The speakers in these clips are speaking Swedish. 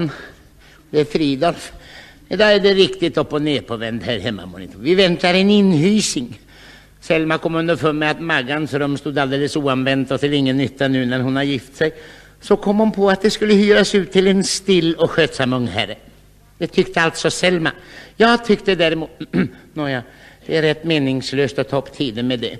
God. Det är Fridolf. Idag är det riktigt upp och ner på vänd här hemma. Monitor. Vi väntar en inhysing. Selma kom underfund med att Maggans rum stod alldeles oanvänt och till ingen nytta nu när hon har gift sig. Så kom hon på att det skulle hyras ut till en still och skötsam ung herre. Det tyckte alltså Selma. Jag tyckte däremot... Nåja, det är rätt meningslöst att ta upp tiden med det.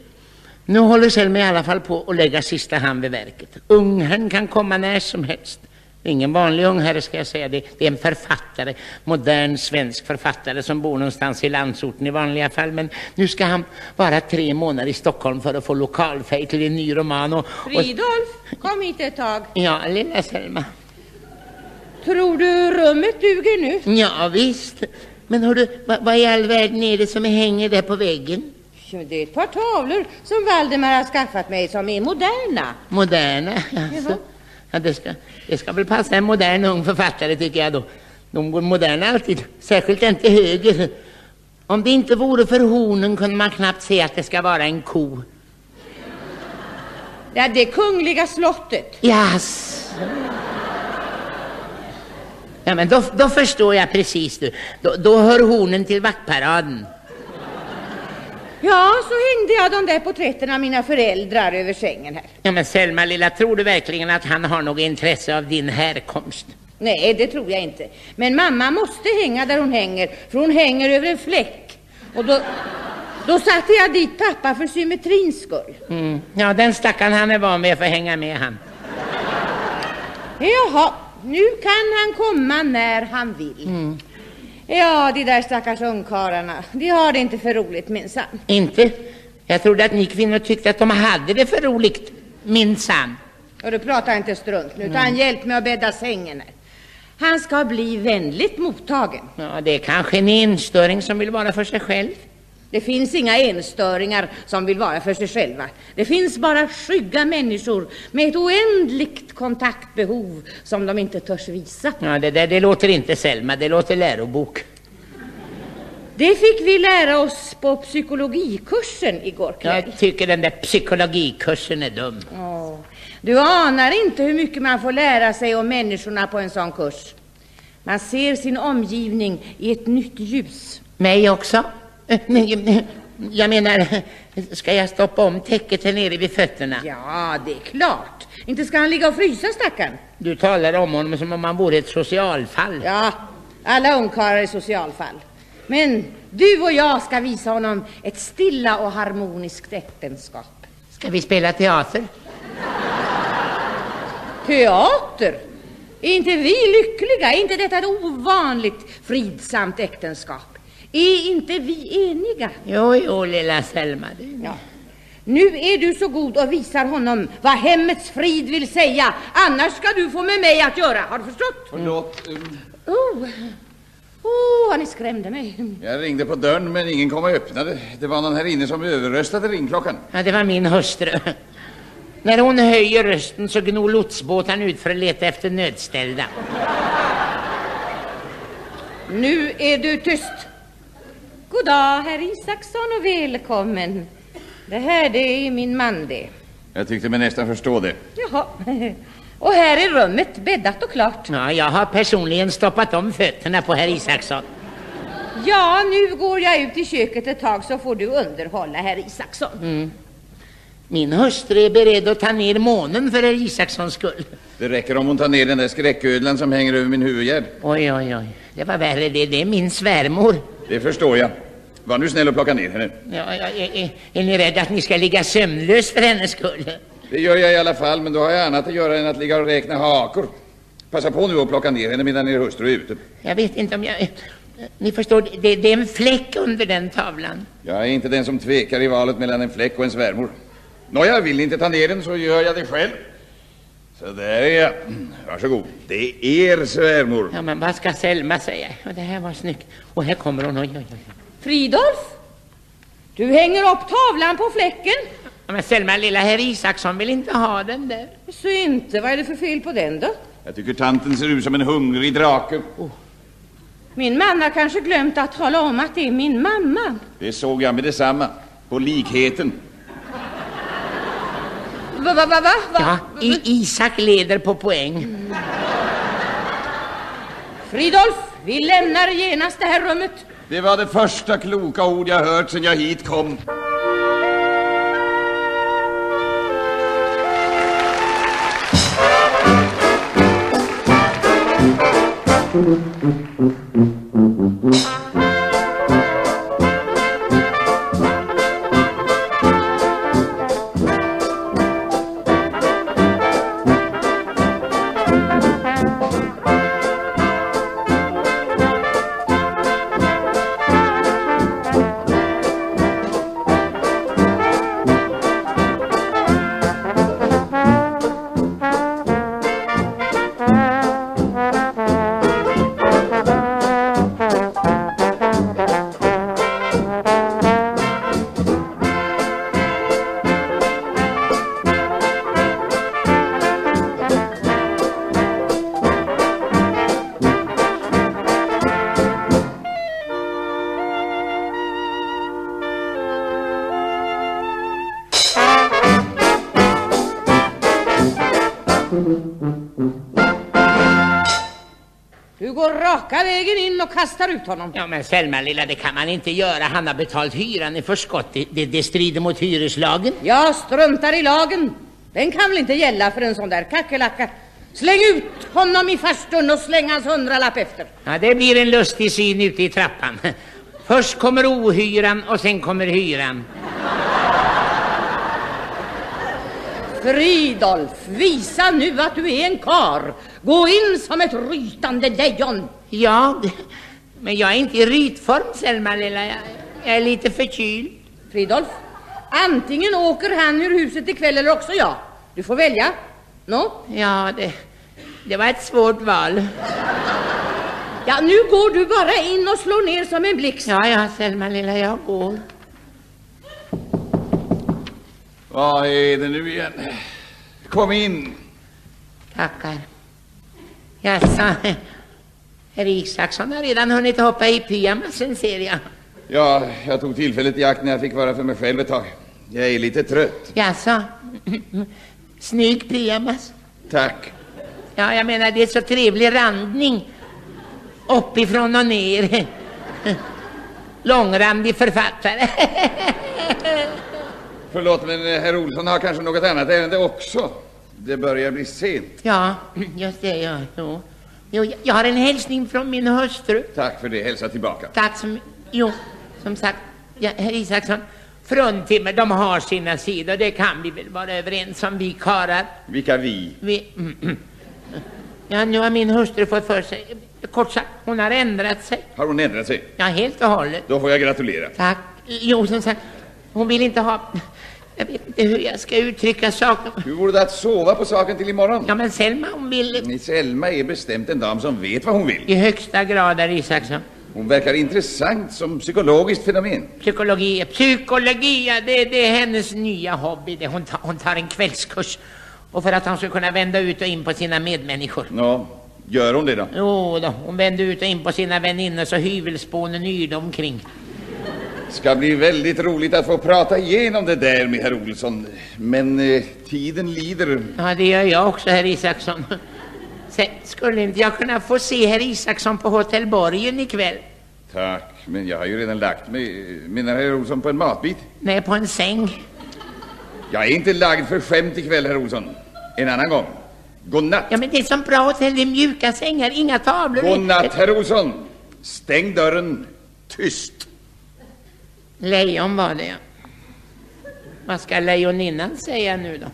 Nu håller Selma i alla fall på att lägga sista hand vid verket. Ungherrn kan komma när som helst. Ingen vanlig ungherre ska jag säga, det, det är en författare, modern svensk författare som bor någonstans i landsorten i vanliga fall. Men nu ska han vara tre månader i Stockholm för att få lokalfärg till en ny roman. Och, och... Fridolf, kom hit ett tag. Ja, lilla Selma. Tror du rummet duger nu? Ja, visst. Men hördu, vad, vad i all världen är det som hänger där på väggen? Det är ett par tavlor som Valdemar har skaffat mig som är moderna. Moderna, alltså. Ja, det, ska, det ska väl passa en modern ung författare tycker jag då. De går moderna alltid, särskilt den till höger. Om det inte vore för hornen kunde man knappt se att det ska vara en ko. Ja, det kungliga slottet. Yes. Ja, men då, då förstår jag precis. Då, då hör hornen till vaktparaden. Ja, så hängde jag de där porträtten av mina föräldrar över sängen här. Ja, men Selma lilla, tror du verkligen att han har något intresse av din härkomst? Nej, det tror jag inte. Men mamma måste hänga där hon hänger, för hon hänger över en fläck. Och då, då satte jag dit pappa för symmetrins skull. Mm. Ja, den stackaren han är van vid att få hänga med han. Jaha, nu kan han komma när han vill. Ja, de där stackars ungkarlarna, de har det inte för roligt minsann. Inte? Jag trodde att ni kvinnor tyckte att de hade det för roligt, minsann. Och du pratar inte strunt nu, utan hjälp mig att bädda sängen här. Han ska bli vänligt mottagen. Ja, det är kanske en enstöring som vill vara för sig själv. Det finns inga enstöringar som vill vara för sig själva. Det finns bara skygga människor med ett oändligt kontaktbehov som de inte törs visa. Ja, det där det låter inte Selma, det låter lärobok. Det fick vi lära oss på psykologikursen igår kväll. Jag tycker den där psykologikursen är dum. Åh, Du anar inte hur mycket man får lära sig om människorna på en sån kurs. Man ser sin omgivning i ett nytt ljus. Mig också? Eh, Jag menar, ska jag stoppa om täcket här nere vid fötterna? Ja, det är klart. Inte ska han ligga och frysa, stackaren. Du talar om honom som om han vore ett socialfall. Ja, alla ungkarlar är socialfall. Men du och jag ska visa honom ett stilla och harmoniskt äktenskap. Ska vi spela teater? Teater? Är inte vi lyckliga? Är inte detta ett ovanligt fridsamt äktenskap? Är inte vi eniga? Jo, jo, lilla Selma. Ja. Nu är du så god och visar honom vad hemmets frid vill säga. Annars ska du få med mig att göra. Har du förstått? Förlåt, eh, Oh, oh ni skrämde mig. jag ringde på dörren men ingen kom och öppnade. Det var någon här inne som överröstade ringklockan. Ja, det var min hustru. När hon höjer rösten så gnor lotsbåtarna ut för att leta efter nödställda. Nu är du tyst. God dag, herr Isaksson och välkommen. Det här det är min man det. Jag tyckte mig nästan förstå det. Jaha. Och här är rummet bäddat och klart. Ja, jag har personligen stoppat om fötterna på herr Isaksson. Ja, nu går jag ut i köket ett tag så får du underhålla herr Isaksson. Min hustru är beredd att ta ner månen för herr Isakssons skull. Det räcker om hon tar ner den där skräcködlan som hänger över min huvudgärd. Oj, oj, oj. Det var värre det. Det är min svärmor. Det förstår jag. Var nu snäll och plocka ner henne. Ja, ja, är, är, ni rädda att ni ska ligga sömnlös för hennes skull? Det gör jag i alla fall, men då har jag annat att göra än att ligga och räkna hakor. Passa på nu och plocka ner henne medan er hustru är ute. Jag vet inte om jag... Ni förstår, det, det är en fläck under den tavlan. Jag är inte den som tvekar i valet mellan en fläck och en svärmor. Nåja, vill ni inte ta ner den så gör jag det själv. Så där är jag. Varsågod. Det är er svärmor. Ja, men vad ska Selma säga? Det här var snyggt. Och här kommer hon. Oj, oj, oj. Fridolf, du hänger upp tavlan på fläcken. Men Selma, lilla herr Isaksson vill inte ha den där. Så inte, vad är det för fel på den då? Jag tycker tanten ser ut som en hungrig drake. Min man har kanske glömt att tala om att det är min mamma. Det såg jag med detsamma. På likheten. Va, va, va, va? Ja, I, Isak leder på poäng. Fridolf, vi lämnar genast det här rummet. Det var det första kloka ord jag hört sedan jag hit kom. Kastar ut honom. Ja men Selma lilla, det kan man inte göra. Han har betalt hyran i förskott. Det, det, det strider mot hyreslagen. Jag struntar i lagen. Den kan väl inte gälla för en sån där kackerlacka. Släng ut honom i farstun och släng hans hundralapp efter. Ja, det blir en lustig syn ute i trappan. Först kommer ohyran och sen kommer hyran. Fridolf, visa nu att du är en kar. Gå in som ett rytande lejon. Ja, men jag är inte i rytform Selma lilla. Jag, jag är lite förkyld. Fridolf, antingen åker han ur huset ikväll eller också jag. Du får välja. Nå? Ja, det, det var ett svårt val. Ja, nu går du bara in och slår ner som en blixt. Ja, ja, Selma lilla, jag går. Vad är det nu igen? Kom in. Tackar. Jaså, herr Isaksson har redan hunnit hoppa i pyjamasen ser jag. Ja, jag tog tillfället i akt när jag fick vara för mig själv ett tag. Jag är lite trött. Jaså, snygg pyjamas. Tack. Ja, jag menar det är så trevlig randning. Uppifrån och ner. Långrandig författare. Förlåt, men herr Olsson har kanske något annat ärende också. Det börjar bli sent. Ja, just det. Ja, jo. Jo, jag har en hälsning från min hustru. Tack för det. Hälsa tillbaka. Tack som... Jo, som sagt, ja, herr Isaksson. Fruntimmer, de har sina sidor. Det kan vi väl vara överens om, vi karlar. Vilka vi? Vi... Ja, nu har min hustru fått för sig... Kort sagt, hon har ändrat sig. Har hon ändrat sig? Ja, helt och hållet. Då får jag gratulera. Tack. Jo, som sagt, hon vill inte ha... Jag vet inte hur jag ska uttrycka saken. Hur vore det att sova på saken till imorgon? Ja, men Selma, hon vill... Selma är bestämt en dam som vet vad hon vill. I högsta grad, herr Isaksson. Hon verkar intressant som psykologiskt fenomen. Psykologi, psykologi, ja, det, det är hennes nya hobby. Det. Hon, tar, hon tar en kvällskurs. Och för att hon ska kunna vända ut och in på sina medmänniskor. Nå, gör hon det då? Jo då, hon vände ut och in på sina väninnor så hyvelspånen yrde omkring. Ska bli väldigt roligt att få prata igenom det där med herr Olsson. Men eh, tiden lider. Ja, det gör jag också, herr Isaksson. Sen skulle inte jag kunna få se herr Isaksson på Hotell Borgen ikväll? Tack, men jag har ju redan lagt mig. Menar herr Olsson på en matbit? Nej, på en säng. Jag är inte lagd för skämt ikväll, herr Olsson. En annan gång. God natt. Ja, men det är som bra hotell, det är mjuka sängar, inga tavlor. God natt, herr Olsson. Stäng dörren. Tyst. Lejon var det, ja. Vad ska lejoninnan säga nu då?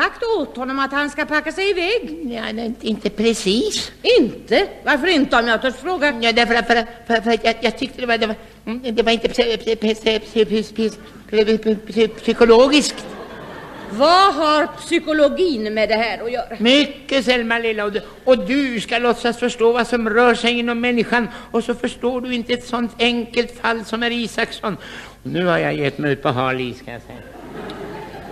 sagt åt honom att han ska packa sig iväg? Nej, nej inte precis. Inte? Varför inte om jag törs fråga? Ja, därför att, för, för, för, jag, jag tyckte det var, det var, det var inte psykologiskt. Vad har psykologin med det här att göra? Mycket Selma lilla och du, och du ska låtsas förstå vad som rör sig inom människan och så förstår du inte ett sånt enkelt fall som är Isaksson. Och nu har jag gett mig ut på hal is kan jag säga.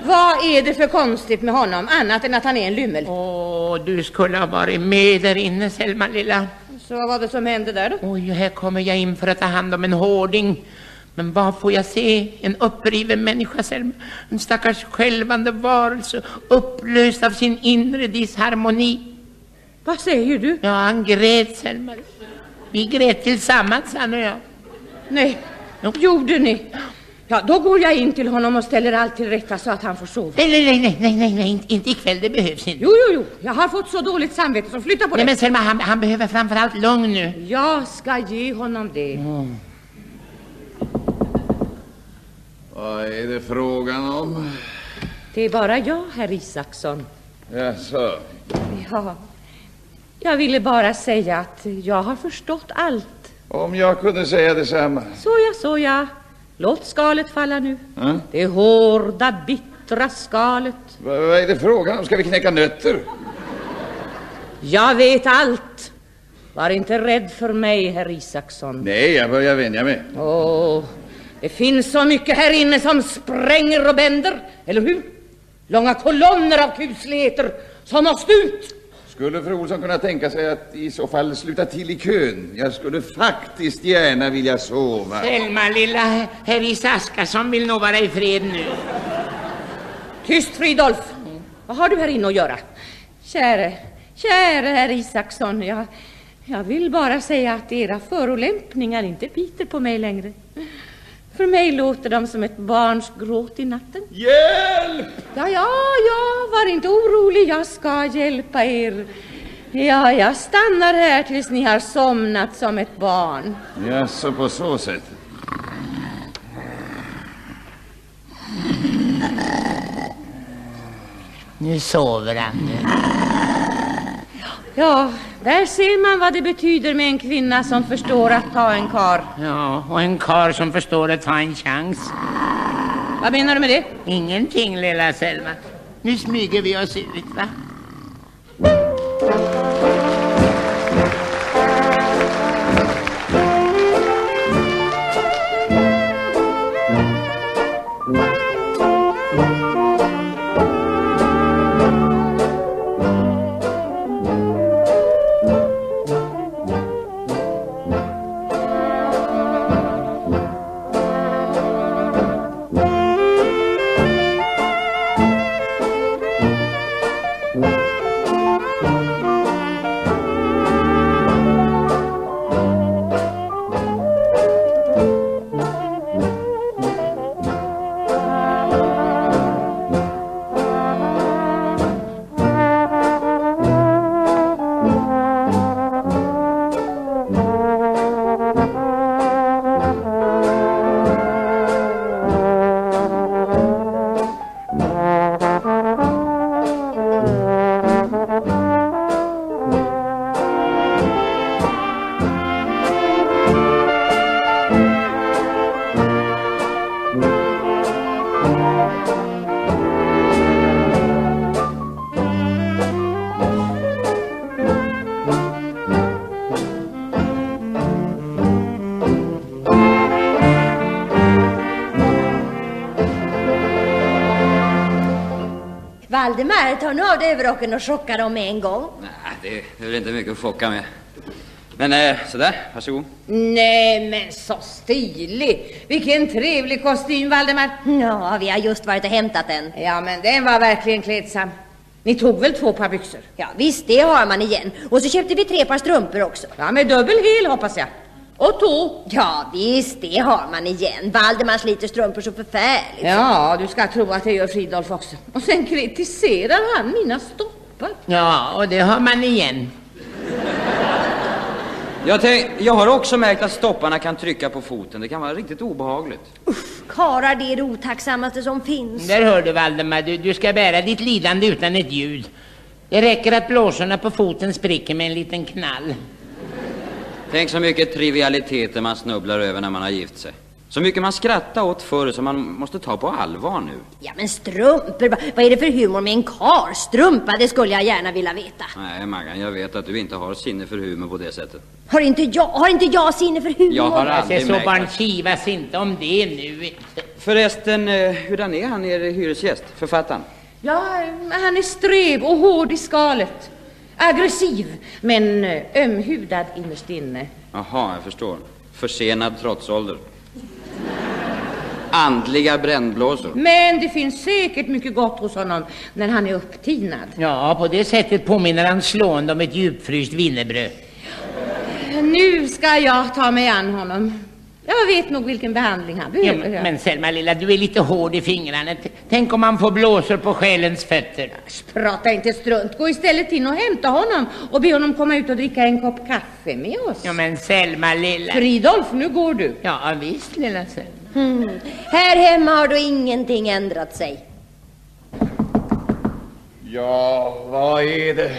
Vad är det för konstigt med honom annat än att han är en lymmel? Åh, du skulle ha varit med där inne Selma lilla. Så vad var det som hände där då? Oj, här kommer jag in för att ta hand om en hårding. Men vad får jag se? En uppriven människa, Selma. En stackars skälvande varelse, upplöst av sin inre disharmoni. Vad säger du? Ja, han grät, Selma. Vi grät tillsammans, han och jag. Nej, Jo. gjorde ni? Ja, då går jag in till honom och ställer allt till rätta så att han får sova. Nej, nej, nej, nej, nej, nej, nej, inte- inte ikväll, det behövs inte. Jo, jo, jo, jag har fått så dåligt samvete så flytta på Nej, det. men Selma, han, han behöver framförallt lugn nu. Jag ska ge honom det. Vad är det frågan om? Det är bara jag, herr Isaksson. Jaså? Ja, jag ville bara säga att jag har förstått allt. Om jag kunde säga detsamma. Såja, såja. Låt skalet falla nu. Mm. Det hårda, bittra skalet. Vad, vad är det frågan om? Ska vi knäcka nötter? Jag vet allt. Var inte rädd för mig, herr Isaksson. Nej, jag börjar vänja mig. Åh, det finns så mycket här inne som spränger och bänder, eller hur? Långa kolonner av kusligheter som måste ut. Skulle fru Olsson kunna tänka sig att i så fall sluta till i kön? Jag skulle faktiskt gärna vilja sova. Selma, lilla herr Isaskasson vill nog vara i fred nu. Tyst, Fridolf. Vad har du här inne att göra? Käre, käre herr Isaksson, jag, jag vill bara säga att era förolämpningar inte biter på mig längre. För mig låter de som ett barns gråt i natten. Hjälp! Ja, ja, ja, var inte orolig, jag ska hjälpa er. Ja, jag stannar här tills ni har somnat som ett barn. Jaså, på så sätt. Nu sover han. nu. Ja, där ser man vad det betyder med en kvinna som förstår att ta en kar. Ja, och en karl som förstår att ta en chans. Vad menar du med det? Ingenting, lilla Selma. Nu smyger vi oss ut, va? Valdemar, ta nu av dig överrocken och chocka dem med en gång. Nej, det är väl inte mycket att chocka med. Men eh, sådär, varsågod. Nej, men så stilig! Vilken trevlig kostym, Valdemar. Ja, vi har just varit och hämtat den. Ja, men den var verkligen klädsam. Ni tog väl två par byxor? Ja, visst, det har man igen. Och så köpte vi tre par strumpor också. Ja, med dubbel hel hoppas jag. Och tå. Ja, visst, det har man igen. Valdemar sliter strumpor så förfärligt. Ja, du ska tro att det gör Fridolf också. Och sen kritiserar han mina stoppar. Ja, och det har man igen. Jag, tänk, jag har också märkt att stopparna kan trycka på foten. Det kan vara riktigt obehagligt. Karar det är det otacksammaste som finns. Där hör du Valdemar, du, du ska bära ditt lidande utan ett ljud. Det räcker att blåsorna på foten spricker med en liten knall. Tänk så mycket trivialiteter man snubblar över när man har gift sig. Så mycket man skrattade åt förr som man måste ta på allvar nu. Ja men strumpor, va- vad är det för humor med en karstrumpa? Det skulle jag gärna vilja veta. Nej, Maggan, jag vet att du inte har sinne för humor på det sättet. Har inte jag, har inte jag sinne för humor? Jag har aldrig säger så märkt barn, kivas inte om det nu. Förresten, eh, hurdan är han, er hyresgäst, författaren? Ja, han är sträv och hård i skalet. Aggressiv, men eh, ömhudad innerst inne. Jaha, jag förstår. Försenad trotsålder. Andliga brännblåsor. Men det finns säkert mycket gott hos honom när han är upptinad. Ja, på det sättet påminner han slående om ett djupfryst wienerbröd. Nu ska jag ta mig an honom. Jag vet nog vilken behandling han Ja, behöver. men, men Selma lilla, du är lite hård i fingrarna. T- Tänk om man får blåsor på själens fötter. Prata inte strunt. Gå istället in och hämta honom och be honom komma ut och dricka en kopp kaffe med oss. Ja, men Selma lilla. Fridolf, nu går du. Ja, visst lilla Selma. Mm. Här hemma har då ingenting ändrat sig. Ja, vad är det?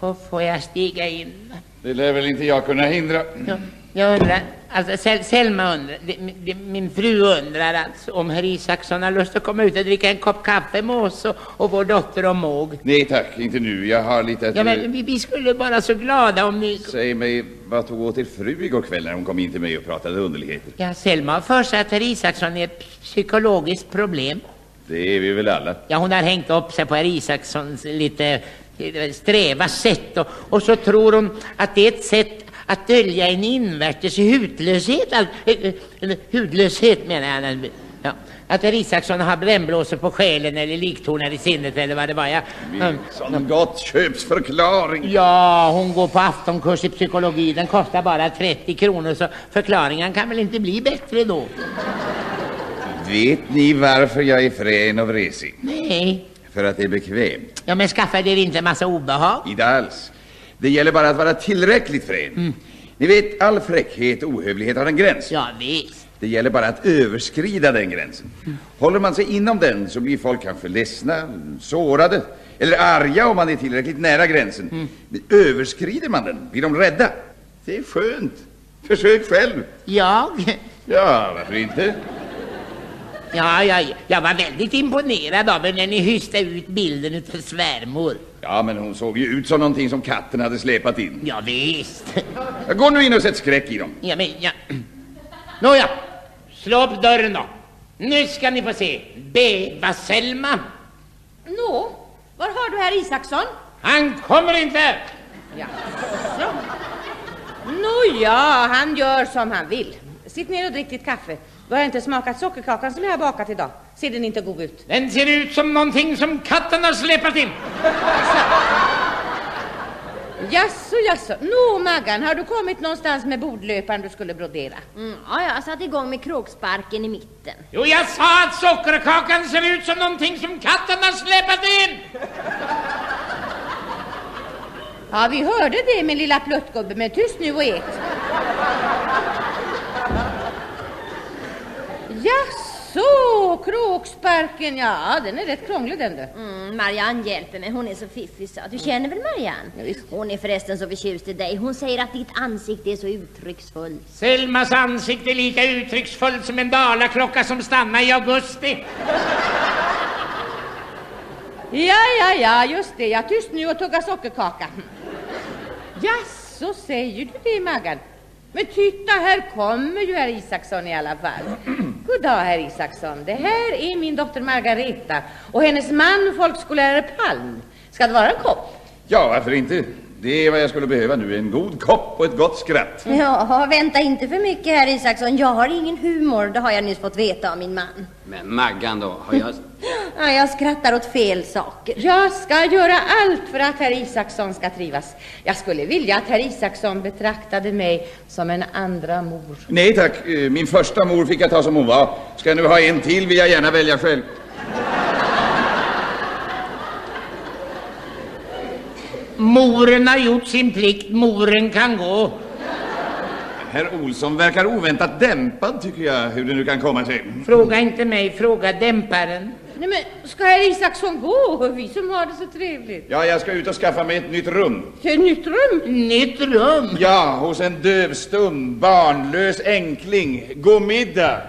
Får, får jag stiga in? Det lär väl inte jag kunna hindra. Ja, jag undrar, alltså Sel Selma undrar, det, det, min fru undrar alltså om herr Isaksson har lust att komma ut och dricka en kopp kaffe med oss och, och vår dotter och Måg. Nej tack, inte nu. Jag har lite att... Ja, men vi, vi skulle vara så glada om ni... Säg mig, vad tog åt er fru igår kväll när hon kom in till mig och pratade underligheter? Ja, Selma har för sig att herr Isaksson är ett psykologiskt problem. Det är vi väl alla. Ja, hon har hängt upp sig på herr Isakssons lite eh, sträva sätt och, och så tror hon att det är ett sätt att dölja en invärtes hudlöshet. All, eh, eh, eller hudlöshet menar jag. Ja, att herr Isaksson har brännblåsor på själen eller liktornar i sinnet eller vad det var. Ja, mm. Sån gottköpsförklaring. ja hon går på aftonkurs i psykologi. Den kostar bara 30 kronor så förklaringen kan väl inte bli bättre då? Vet ni varför jag är frän och vresig? Nej. För att det är bekvämt. Ja, men skaffa er inte en massa obehag. Inte alls. Det gäller bara att vara tillräckligt frän. Ni vet, all fräckhet och ohövlighet har en gräns. Ja, visst. Det gäller bara att överskrida den gränsen. Håller man sig inom den så blir folk kanske ledsna, sårade eller arga om man är tillräckligt nära gränsen. Men överskrider man den blir de rädda. Det är skönt. Försök själv. Jag? Ja, varför inte? Ja, jag, jag var väldigt imponerad av er när ni hystade ut bilden av svärmor. Ja, men hon såg ju ut som någonting som katten hade släpat in. Ja, visst. Gå nu in och sätt skräck i dem. Ja, men, ja. Nåja, slå upp dörren då. Nu ska ni få se. Beva Selma. Nå, var har du herr Isaksson? Han kommer inte! Jaså? Nåja, han gör som han vill. Sitt ner och drick ditt kaffe. Du har inte smakat sockerkakan som jag har bakat idag. Ser den inte god ut? Den ser ut som någonting som katten har släpat in. Jaså, jaså. Nå, Maggan, har du kommit någonstans med bordlöparen du skulle brodera? Mm, ja, jag satte igång med kråksparken i mitten. Jo, jag sa att sockerkakan ser ut som någonting som katten har släpat in. Ja, vi hörde det min lilla pluttgubbe, men tyst nu och ät. Jaså, kråksparken, ja den är rätt krånglig den du. Mm, Marianne hjälper mig, hon är så fiffig så. Du känner väl Marianne? Ja, visst. Hon är förresten så förtjust i dig. Hon säger att ditt ansikte är så uttrycksfullt. Selmas ansikte är lika uttrycksfullt som en dalaklocka som stannar i augusti. Ja, ja, ja, just det. Ja, tyst nu och tugga sockerkaka. Jaså, säger du det, Maggan? Men titta, här kommer ju herr Isaksson i alla fall. God dag, herr Isaksson. Det här är min dotter Margareta och hennes man, folkskollärare Palm. Ska det vara en kopp? Ja, varför inte? Det är vad jag skulle behöva nu. En god kopp och ett gott skratt. Ja, vänta inte för mycket herr Isaksson. Jag har ingen humor, det har jag nyss fått veta av min man. Men Maggan då, har jag... Ja, jag skrattar åt fel saker. Jag ska göra allt för att herr Isaksson ska trivas. Jag skulle vilja att herr Isaksson betraktade mig som en andra mor. Nej tack, Eh, min första mor fick jag ta som hon var. Ska jag nu ha en till vill jag gärna välja själv. Moren har gjort sin plikt, moren kan gå. Herr Olsson verkar oväntat dämpad tycker jag, hur det nu kan komma sig. Fråga inte mig, fråga dämparen. Nej men, ska herr Isaksson gå? Vi som har det så trevligt. Ja, jag ska ut och skaffa mig ett nytt rum. Ett nytt rum? Nytt rum. Ja, hos en dövstum, barnlös enkling. God middag!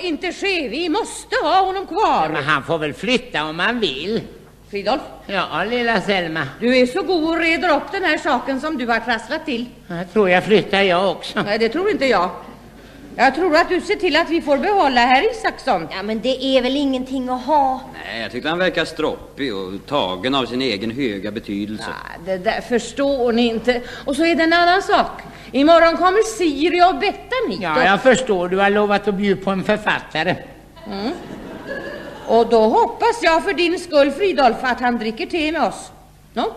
Inte ske. Vi måste ha honom kvar. Men han får väl flytta om han vill. Fridolf, Ja, lilla Selma. du är så god och reder upp den här saken som du har trasslat till. Jag tror jag flyttar jag också. Nej, det tror inte jag. Jag tror att du ser till att vi får behålla herr Isaksson. Ja, men det är väl ingenting att ha. Nej, jag tyckte han verkar stroppig och tagen av sin egen höga betydelse. Ja, det där förstår ni inte. Och så är det en annan sak. Imorgon kommer Siri och Bettan hit. Ja, jag förstår. Du har lovat att bjuda på en författare. och, och då hoppas jag för din skull, Fridolf, att han dricker te med oss. Nå?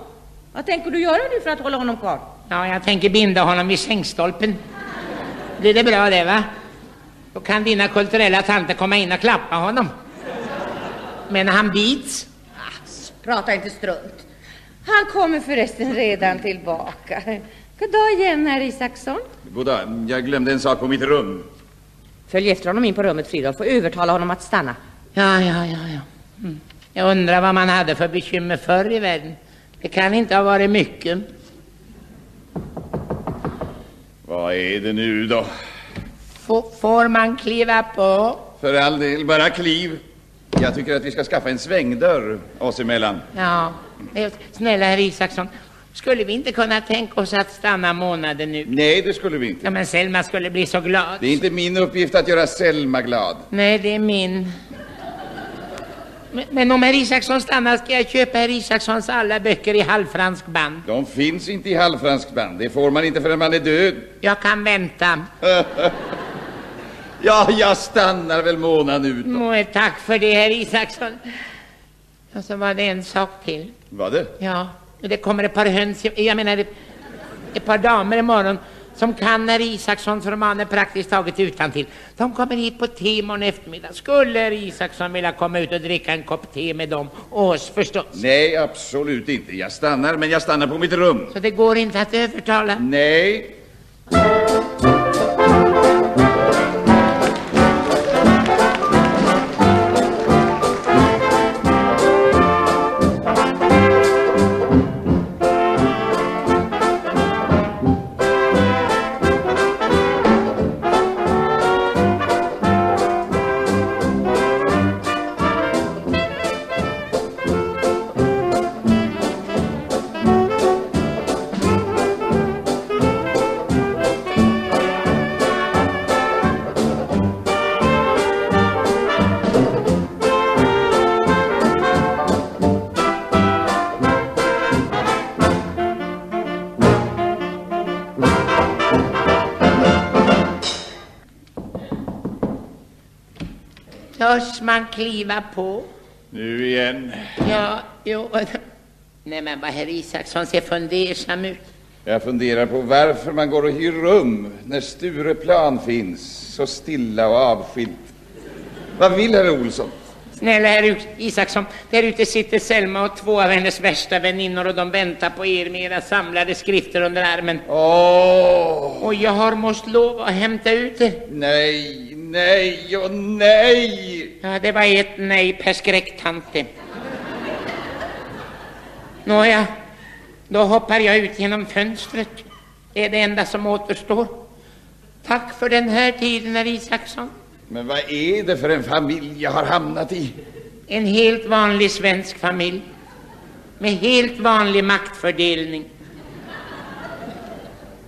Vad tänker du göra nu för att hålla honom kvar? Ja, jag tänker binda honom vid sängstolpen. Blir det bra det, va? Då kan dina kulturella tanter komma in och klappa honom. Men han bits. Prata inte strunt. Han kommer förresten redan tillbaka. God dag igen, herr Isaksson. Goddag, jag glömde en sak på mitt rum. Följ efter honom in på rummet, Fridolf, och övertala honom att stanna. Ja, ja, ja, ja. Mm. Jag undrar vad man hade för bekymmer förr i världen. Det kan inte ha varit mycket. Vad är det nu då? F- får man kliva på? För all del, bara kliv. Jag tycker att vi ska skaffa en svängdörr oss emellan. Ja, eh, snälla herr Isaksson. Skulle vi inte kunna tänka oss att stanna månaden nu? Nej, det skulle vi inte. Ja, men Selma skulle bli så glad. Det är inte min uppgift att göra Selma glad. Nej, det är min. Men, om herr Isaksson stannar ska jag köpa herr Isakssons alla böcker i halvfransk band. De finns inte i halvfranskt band. Det får man inte förrän man är död. Jag kan vänta. Ja, jag stannar väl månaden ut. Må, tack för det, herr Isaksson. Och så var det en sak till. Vad det? Ja, det kommer ett par höns, jag menar ett par damer imorgon som kan herr Isakssons romaner praktiskt taget utan till. De kommer hit på te imorgon eftermiddag. Skulle herr Isaksson vilja komma ut och dricka en kopp te med dem och oss förstås? Nej, absolut inte. Jag stannar, men jag stannar på mitt rum. Så det går inte att övertala? Nej. Man kliva på? Nu igen. Ja, jo. Nej men vad herr Isaksson ser fundersam ut. Jag funderar på varför man går och hyr rum när Stureplan finns så stilla och avskilt. Vad vill herr Olsson? Snälla herr Isaksson, där ute sitter Selma och två av hennes värsta väninnor och de väntar på er med era samlade skrifter under armen. Åh, Och jag har måst lov att hämta ut er. nej, nej och nej! Ja, det var ett nej per skräcktante. Nåja, då hoppar jag ut genom fönstret. Det är det enda som återstår. Tack för den här tiden, herr Isaksson. Men vad är det för en familj jag har hamnat i? En helt vanlig svensk familj. Med helt vanlig maktfördelning.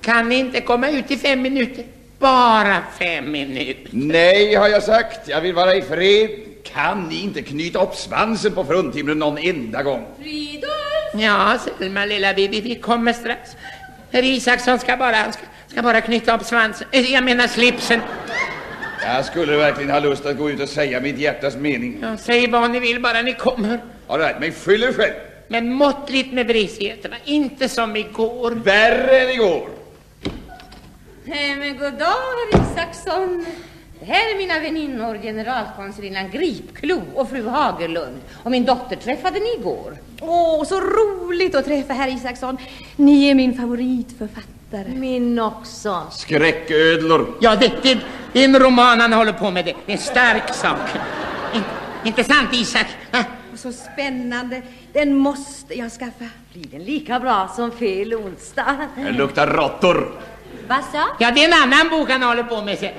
Kan ni inte komma ut i fem minuter? Bara fem minuter. Nej, har jag sagt. Jag vill vara i fred. Kan ni inte knyta upp svansen på fruntimren någon enda gång? Fridolf! Ja, Selma lilla Bibi, vi kommer strax. Herr Isaksson ska bara, han ska, ska bara knyta upp svansen. Eh, Jag menar slipsen. Jag skulle verkligen ha lust att gå ut och säga mitt hjärtas mening. Ja, säg vad ni vill bara ni kommer. All right, men skyll er själv. Men måttligt med vrisigheterna, inte som igår. Värre än igår. Nej, men god dag, herr Isaksson. Det här är mina väninnor, generalkonsulinnan Gripklo och fru Hagerlund. Och min dotter träffade ni igår. Åh, så roligt att träffa herr Isaksson. Ni är min favoritförfattare. Min också. Skräcködlor. Ja, det, det, det är en roman han håller på med. Det, det är en stark sak. In, inte sant, Isak? Och så spännande. Den måste jag skaffa. Blir den lika bra som fel onsdag? Det luktar råttor. Vad sa? Ja, det är en annan bok han håller på med.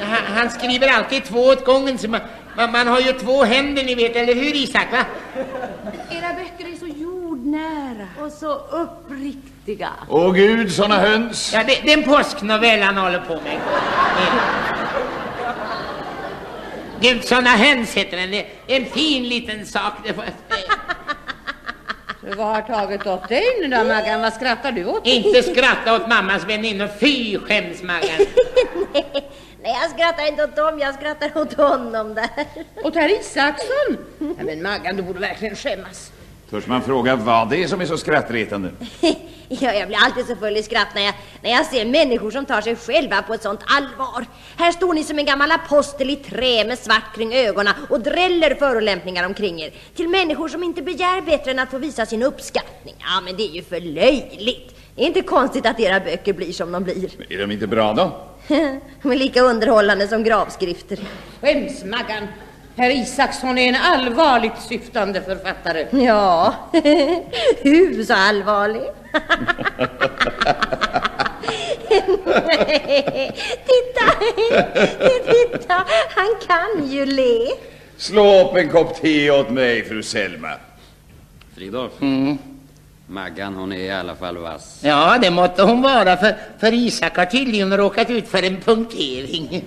Han, han skriver alltid två åt gången. Så man, man, man har ju två händer, ni vet, eller hur Isak? Va? Era böcker är så jordnära. Och så uppriktiga. Åh gud, såna höns. Ja, det, det är en påsknovell han håller på med. Gud, såna höns heter den. Det är en fin liten sak. Vad har tagit åt dig nu då, Maggan? Vad skrattar du åt? Inte skratta åt mammas väninnor. Fy, skäms Maggan. Nej, jag skrattar inte åt dem, jag skrattar åt honom där. Åt herr Isaksson? Ja, men Maggan, du borde verkligen skämmas. Törs man fråga vad det är som är så skrattretande? Ja, jag blir alltid så full i skratt när jag, när jag ser människor som tar sig själva på ett sånt allvar. Här står ni som en gammal apostel i trä med svart kring ögonen och dräller förolämpningar omkring er. Till människor som inte begär bättre än att få visa sin uppskattning. Ja, men det är ju för löjligt. Det är inte konstigt att era böcker blir som de blir. Är de inte bra då? De är lika underhållande som gravskrifter. Skäms, Maggan. Herr Isaksson är en allvarligt syftande författare. Ja, hur så allvarlig? titta, titta, han kan ju le. Slå upp en kopp te åt mig, fru Selma. Fridolf. Maggan, hon är i alla fall vass. Ja, det måtte hon vara, för, för Isak har tydligen råkat ut för en punktering.